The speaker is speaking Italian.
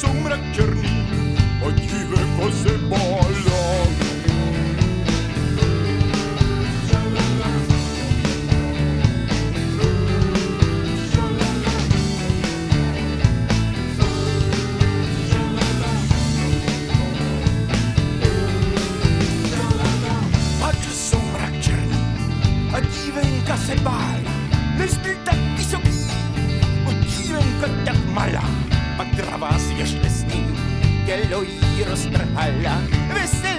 sumrak černý a divenka se bála. Pak soumrak černý a dívenka se bála. Než byl tak vysoký, a dívenka tak Maja, man gravas i slesning, gelo i rostrhalla, vesse